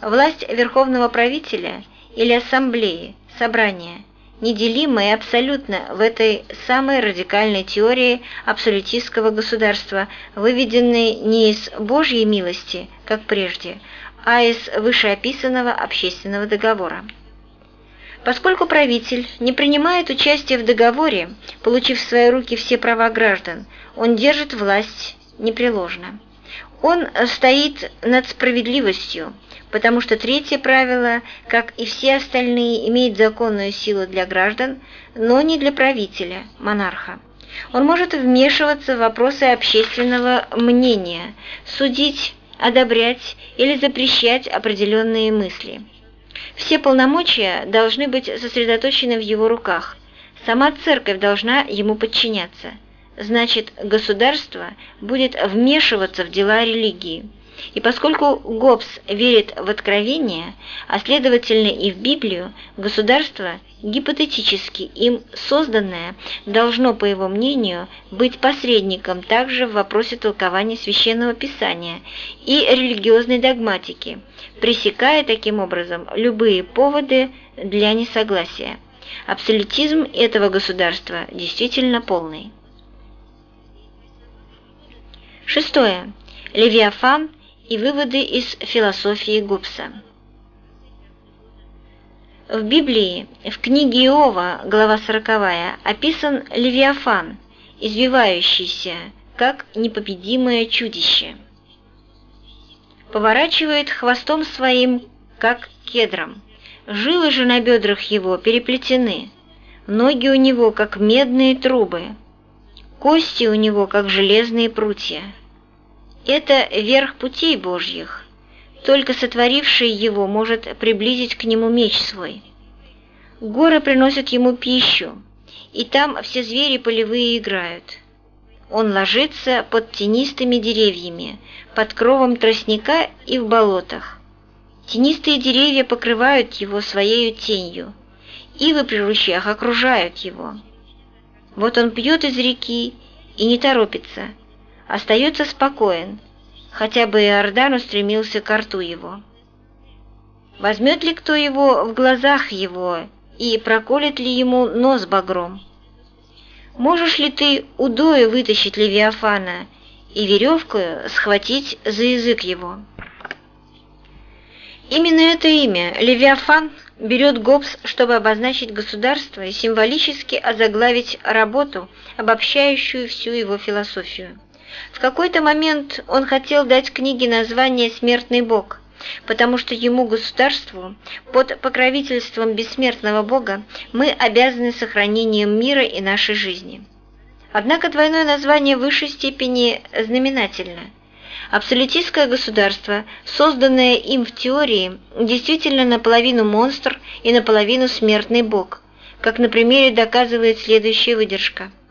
Власть верховного правителя или ассамблеи, собрания, неделима и абсолютно в этой самой радикальной теории абсолютистского государства, выведенной не из Божьей милости, как прежде, а из вышеописанного общественного договора. Поскольку правитель не принимает участия в договоре, получив в свои руки все права граждан, он держит власть непреложно. Он стоит над справедливостью, потому что третье правило, как и все остальные, имеет законную силу для граждан, но не для правителя, монарха. Он может вмешиваться в вопросы общественного мнения, судить, одобрять или запрещать определенные мысли. Все полномочия должны быть сосредоточены в его руках. Сама церковь должна ему подчиняться. Значит, государство будет вмешиваться в дела религии. И поскольку Гоббс верит в откровение, а следовательно и в Библию, государство, гипотетически им созданное, должно, по его мнению, быть посредником также в вопросе толкования Священного Писания и религиозной догматики, пресекая таким образом любые поводы для несогласия. Абсолютизм этого государства действительно полный. Шестое. Левиафан и выводы из философии Гоббса. В Библии, в книге Иова, глава 40, описан Левиафан, извивающийся, как непобедимое чудище. Поворачивает хвостом своим как кедром. Жилы же на бедрах его переплетены, ноги у него, как медные трубы, кости у него, как железные прутья. Это верх путей Божьих. Только сотворивший его может приблизить к нему меч свой. Горы приносят ему пищу, и там все звери полевые играют. Он ложится под тенистыми деревьями, под кровом тростника и в болотах. Тенистые деревья покрывают его своей тенью, ивы при ручьях окружают его. Вот он пьет из реки и не торопится, остается спокоен, хотя бы Иордан устремился к рту его. Возьмет ли кто его в глазах его и проколет ли ему нос багром? Можешь ли ты удою вытащить Левиафана и веревкою схватить за язык его?» Именно это имя, Левиафан, берет Гоббс, чтобы обозначить государство и символически озаглавить работу, обобщающую всю его философию. В какой-то момент он хотел дать книге название «Смертный Бог», потому что ему, государству, под покровительством бессмертного Бога, мы обязаны сохранением мира и нашей жизни. Однако двойное название в высшей степени знаменательно – Абсолютистское государство, созданное им в теории, действительно наполовину монстр и наполовину смертный бог, как на примере доказывает следующая выдержка –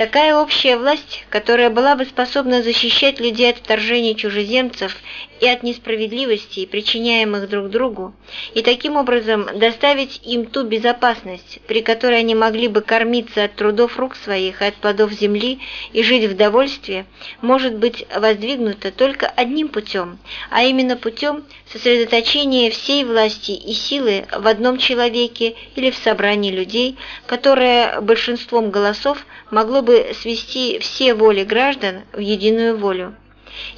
Такая общая власть, которая была бы способна защищать людей от вторжения чужеземцев и от несправедливостей, причиняемых друг другу, и таким образом доставить им ту безопасность, при которой они могли бы кормиться от трудов рук своих и от плодов земли и жить в довольстве, может быть воздвигнута только одним путем, а именно путем сосредоточения всей власти и силы в одном человеке или в собрании людей, которое большинством голосов могло бы свести все воли граждан в единую волю.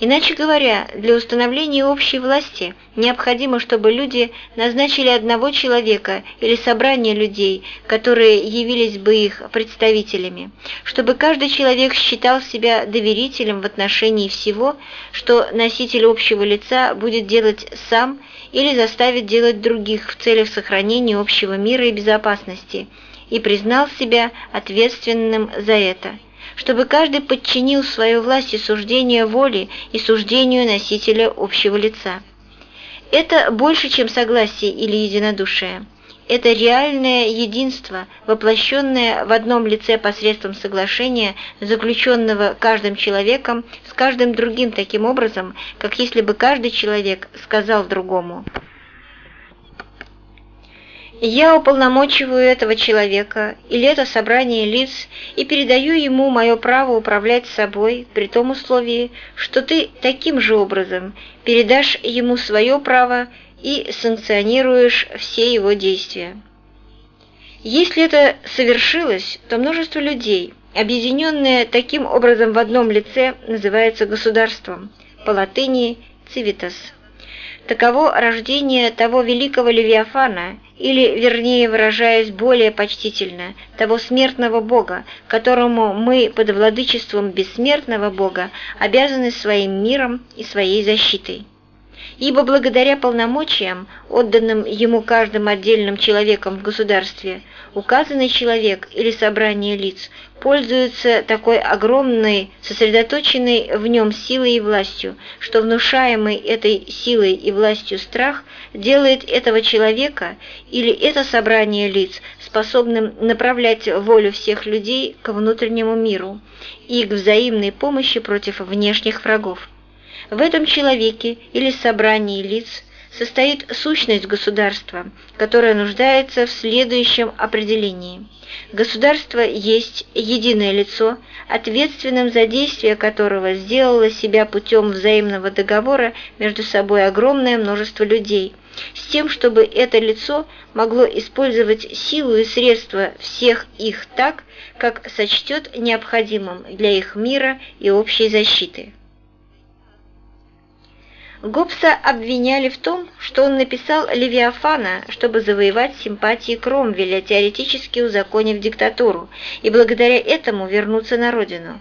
Иначе говоря, для установления общей власти необходимо, чтобы люди назначили одного человека или собрание людей, которые явились бы их представителями, чтобы каждый человек считал себя доверителем в отношении всего, что носитель общего лица будет делать сам или заставит делать других в целях сохранения общего мира и безопасности – и признал себя ответственным за это, чтобы каждый подчинил свою власть и суждение воли и суждению носителя общего лица. Это больше, чем согласие или единодушие. Это реальное единство, воплощенное в одном лице посредством соглашения, заключенного каждым человеком с каждым другим таким образом, как если бы каждый человек сказал другому – я уполномочиваю этого человека или это собрание лиц и передаю ему мое право управлять собой при том условии, что ты таким же образом передашь ему свое право и санкционируешь все его действия. Если это совершилось, то множество людей, объединенное таким образом в одном лице, называется государством, по латыни «civitas». Таково рождение того великого Левиафана, или, вернее выражаясь более почтительно, того смертного Бога, которому мы под владычеством бессмертного Бога обязаны своим миром и своей защитой. Ибо благодаря полномочиям, отданным ему каждым отдельным человеком в государстве, указанный человек или собрание лиц пользуются такой огромной, сосредоточенной в нем силой и властью, что внушаемый этой силой и властью страх делает этого человека или это собрание лиц способным направлять волю всех людей к внутреннему миру и к взаимной помощи против внешних врагов. В этом человеке или собрании лиц состоит сущность государства, которая нуждается в следующем определении. Государство есть единое лицо, ответственным за действие которого сделало себя путем взаимного договора между собой огромное множество людей, с тем, чтобы это лицо могло использовать силу и средства всех их так, как сочтет необходимым для их мира и общей защиты. Гоббса обвиняли в том, что он написал «Левиафана», чтобы завоевать симпатии Кромвеля, теоретически узаконив диктатуру, и благодаря этому вернуться на родину.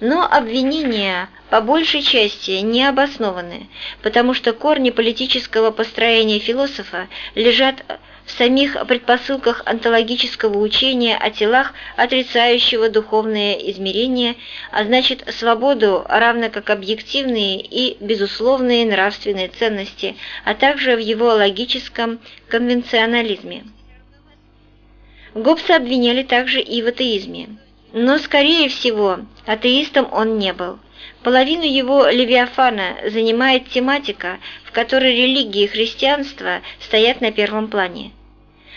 Но обвинения по большей части не обоснованы, потому что корни политического построения философа лежат в самих предпосылках онтологического учения о телах, отрицающего духовное измерение, а значит свободу, равно как объективные и безусловные нравственные ценности, а также в его логическом конвенционализме. Гоббса обвиняли также и в атеизме. Но, скорее всего, атеистом он не был. Половину его «Левиафана» занимает тематика, в которой религия и христианство стоят на первом плане.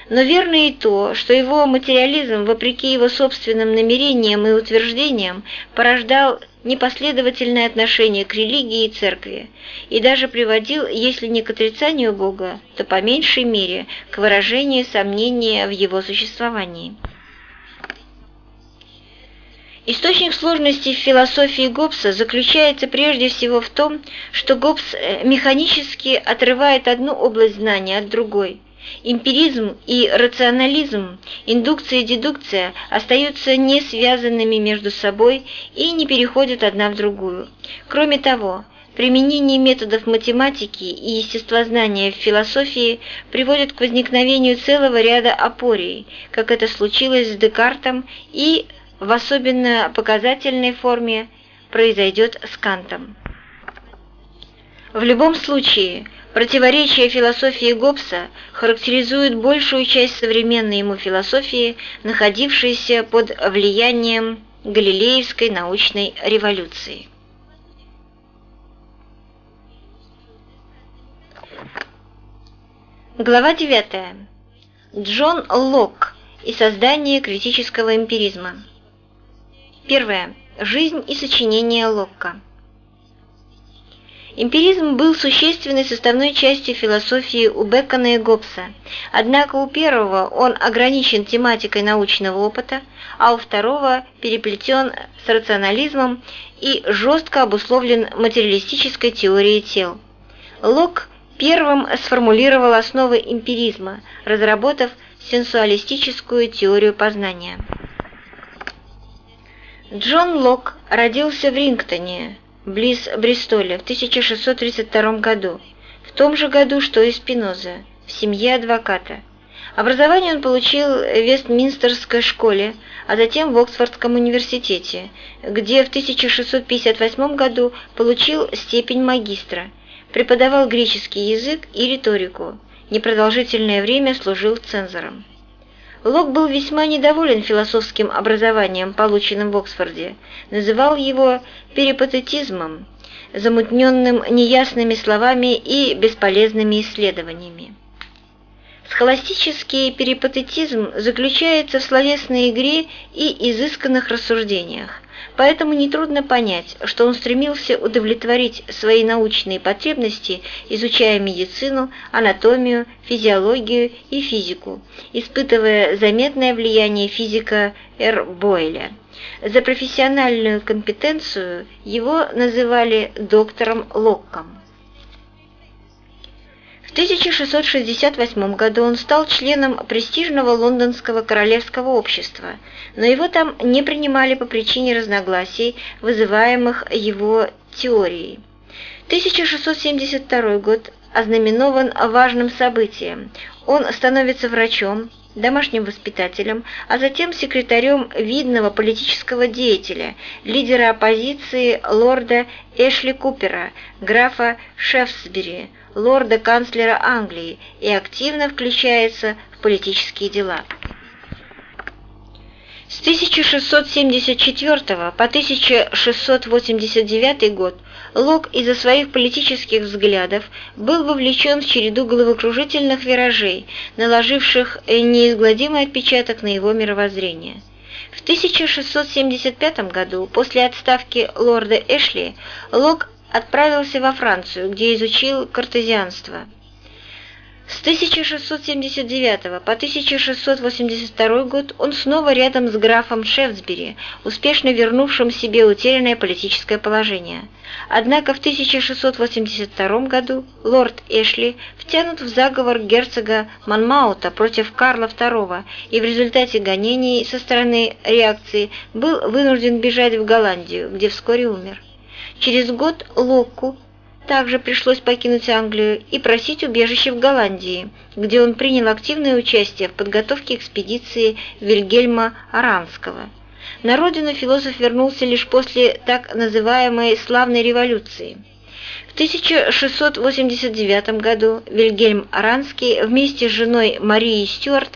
Но верно и то, что его материализм, вопреки его собственным намерениям и утверждениям, порождал непоследовательное отношение к религии и церкви, и даже приводил, если не к отрицанию Бога, то по меньшей мере к выражению сомнения в его существовании. Источник сложности в философии Гоббса заключается прежде всего в том, что Гоббс э, механически отрывает одну область знания от другой. Эмпиризм и рационализм, индукция и дедукция остаются не связанными между собой и не переходят одна в другую. Кроме того, Применение методов математики и естествознания в философии приводит к возникновению целого ряда апорий, как это случилось с Декартом и в особенно показательной форме произойдет с Кантом. В любом случае, противоречие философии Гоббса характеризует большую часть современной ему философии, находившейся под влиянием Галилеевской научной революции. Глава 9. Джон Лок и создание критического эмпиризма. Первое. Жизнь и сочинение Локка. Эмпиризм был существенной составной частью философии у Бекона и Гоббса, однако у первого он ограничен тематикой научного опыта, а у второго переплетен с рационализмом и жестко обусловлен материалистической теорией тел. Лок первым сформулировал основы эмпиризма, разработав сенсуалистическую теорию познания. Джон Лок родился в Рингтоне, близ Бристоля, в 1632 году, в том же году, что и Спиноза, в семье адвоката. Образование он получил в Вестминстерской школе, а затем в Оксфордском университете, где в 1658 году получил степень магистра, преподавал греческий язык и риторику, непродолжительное время служил цензором. Лок был весьма недоволен философским образованием, полученным в Оксфорде, называл его перипатетизмом, замутненным неясными словами и бесполезными исследованиями. Схоластический перипатетизм заключается в словесной игре и изысканных рассуждениях, Поэтому нетрудно понять, что он стремился удовлетворить свои научные потребности, изучая медицину, анатомию, физиологию и физику, испытывая заметное влияние физика Р. Бойля. За профессиональную компетенцию его называли доктором Локком. 1668 году он стал членом престижного лондонского королевского общества, но его там не принимали по причине разногласий, вызываемых его теорией. 1672 год ознаменован важным событием. Он становится врачом, домашним воспитателем, а затем секретарем видного политического деятеля, лидера оппозиции лорда Эшли Купера, графа Шефсбери, лорда-канцлера Англии и активно включается в политические дела. С 1674 по 1689 год Лок из-за своих политических взглядов был вовлечен в череду головокружительных виражей, наложивших неизгладимый отпечаток на его мировоззрение. В 1675 году, после отставки лорда Эшли, Лок отправился во Францию, где изучил картезианство. С 1679 по 1682 год он снова рядом с графом Шефсбери, успешно вернувшим себе утерянное политическое положение. Однако в 1682 году лорд Эшли втянут в заговор герцога Манмаута против Карла II и в результате гонений со стороны реакции был вынужден бежать в Голландию, где вскоре умер. Через год Локку также пришлось покинуть Англию и просить убежище в Голландии, где он принял активное участие в подготовке экспедиции Вильгельма Аранского. На родину философ вернулся лишь после так называемой «славной революции». В 1689 году Вильгельм Аранский вместе с женой Марией Стюарт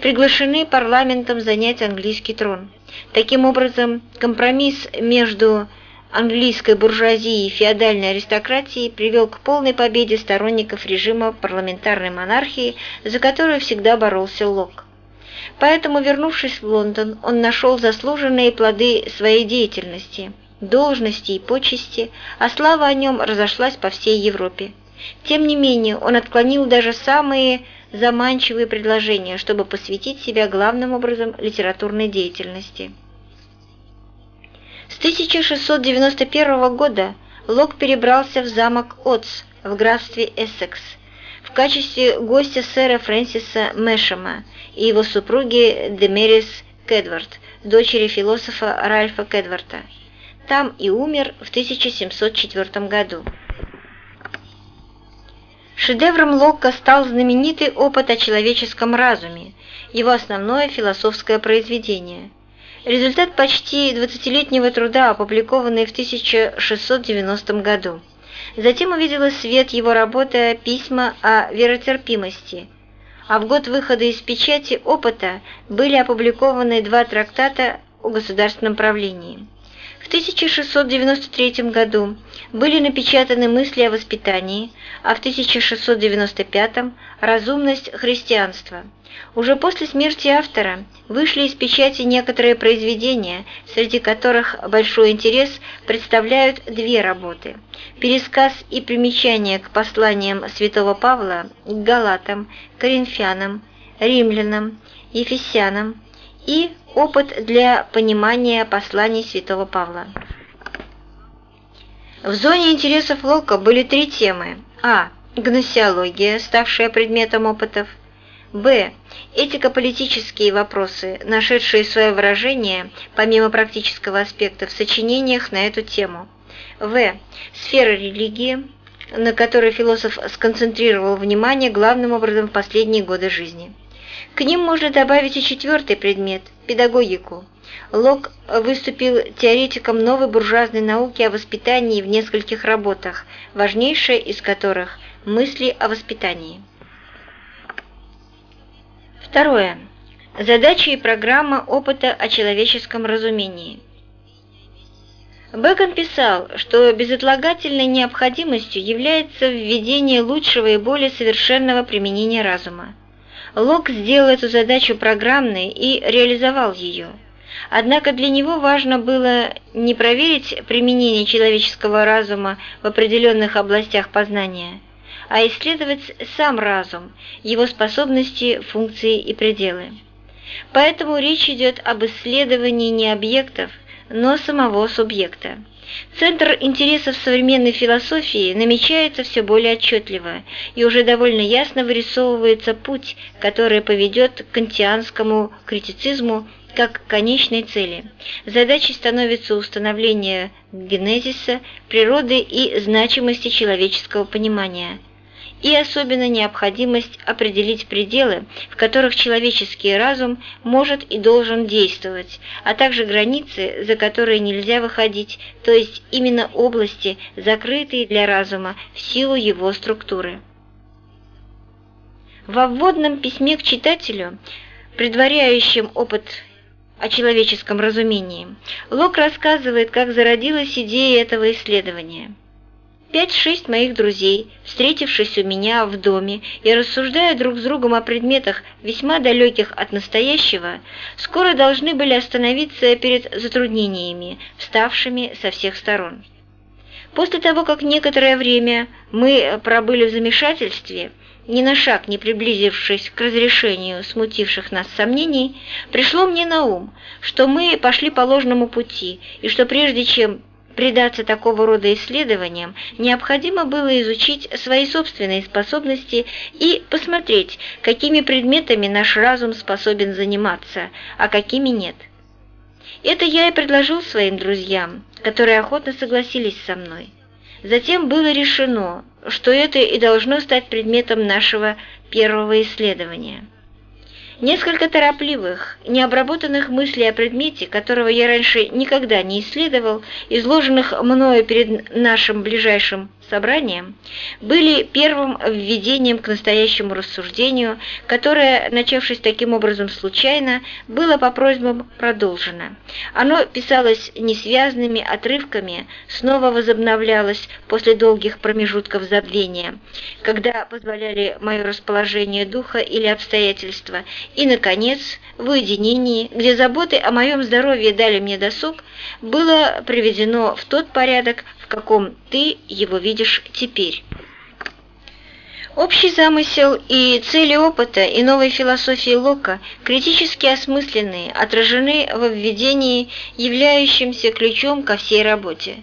приглашены парламентом занять английский трон. Таким образом, компромисс между английской буржуазии и феодальной аристократии привел к полной победе сторонников режима парламентарной монархии, за которую всегда боролся Лок. Поэтому, вернувшись в Лондон, он нашел заслуженные плоды своей деятельности, должности и почести, а слава о нем разошлась по всей Европе. Тем не менее, он отклонил даже самые заманчивые предложения, чтобы посвятить себя главным образом литературной деятельности. С 1691 года Лок перебрался в замок Отс в графстве Эссекс в качестве гостя сэра Фрэнсиса Мэшема и его супруги Демерис Кедвард, дочери философа Ральфа Кедварда. Там и умер в 1704 году. Шедевром Локка стал знаменитый опыт о человеческом разуме, его основное философское произведение – Результат почти 20-летнего труда, опубликованный в 1690 году. Затем увидела свет его работа «Письма о веротерпимости», а в год выхода из печати опыта были опубликованы два трактата о государственном правлении. В 1693 году были напечатаны мысли о воспитании, а в 1695 «Разумность христианства». Уже после смерти автора вышли из печати некоторые произведения, среди которых большой интерес представляют две работы – пересказ и примечание к посланиям святого Павла к Галатам, Коринфянам, Римлянам, Ефесянам и опыт для понимания посланий святого Павла. В зоне интересов Лока были три темы. А. Гносеология, ставшая предметом опытов – Б. Этико-политические вопросы, нашедшие свое выражение, помимо практического аспекта, в сочинениях на эту тему. В. Сфера религии, на которой философ сконцентрировал внимание главным образом в последние годы жизни. К ним можно добавить и четвертый предмет – педагогику. Лок выступил теоретиком новой буржуазной науки о воспитании в нескольких работах, важнейшая из которых – «Мысли о воспитании». Второе. Задача и программа опыта о человеческом разумении. Бэкон писал, что безотлагательной необходимостью является введение лучшего и более совершенного применения разума. Лок сделал эту задачу программной и реализовал ее. Однако для него важно было не проверить применение человеческого разума в определенных областях познания – а исследовать сам разум, его способности, функции и пределы. Поэтому речь идет об исследовании не объектов, но самого субъекта. Центр интересов современной философии намечается все более отчетливо, и уже довольно ясно вырисовывается путь, который поведет к кантианскому критицизму как конечной цели. Задачей становится установление генезиса, природы и значимости человеческого понимания – и особенно необходимость определить пределы, в которых человеческий разум может и должен действовать, а также границы, за которые нельзя выходить, то есть именно области, закрытые для разума в силу его структуры. Во вводном письме к читателю, предваряющем опыт о человеческом разумении, Лок рассказывает, как зародилась идея этого исследования – Пять-шесть моих друзей, встретившись у меня в доме и рассуждая друг с другом о предметах весьма далеких от настоящего, скоро должны были остановиться перед затруднениями, вставшими со всех сторон. После того, как некоторое время мы пробыли в замешательстве, ни на шаг не приблизившись к разрешению смутивших нас сомнений, пришло мне на ум, что мы пошли по ложному пути, и что прежде чем предаться такого рода исследованиям, необходимо было изучить свои собственные способности и посмотреть, какими предметами наш разум способен заниматься, а какими нет. Это я и предложил своим друзьям, которые охотно согласились со мной. Затем было решено, что это и должно стать предметом нашего первого исследования. Несколько торопливых, необработанных мыслей о предмете, которого я раньше никогда не исследовал, изложенных мною перед нашим ближайшим собранием, были первым введением к настоящему рассуждению, которое, начавшись таким образом случайно, было по просьбам продолжено. Оно писалось несвязными отрывками, снова возобновлялось после долгих промежутков забвения, когда позволяли мое расположение духа или обстоятельства, и, наконец, в уединении, где заботы о моем здоровье дали мне досуг, было приведено в тот порядок, в каком ты его видишь теперь. Общий замысел и цели опыта и новой философии Лока, критически осмысленные, отражены во введении, являющемся ключом ко всей работе.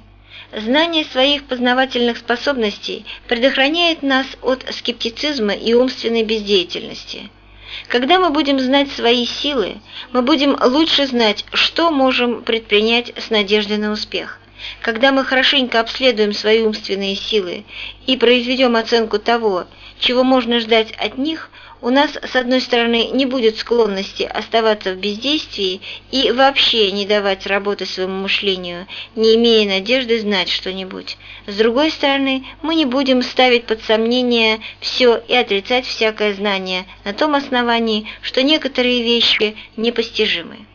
Знание своих познавательных способностей предохраняет нас от скептицизма и умственной бездеятельности. Когда мы будем знать свои силы, мы будем лучше знать, что можем предпринять с надеждой на успех. Когда мы хорошенько обследуем свои умственные силы и произведем оценку того, чего можно ждать от них, у нас, с одной стороны, не будет склонности оставаться в бездействии и вообще не давать работы своему мышлению, не имея надежды знать что-нибудь. С другой стороны, мы не будем ставить под сомнение все и отрицать всякое знание на том основании, что некоторые вещи непостижимы.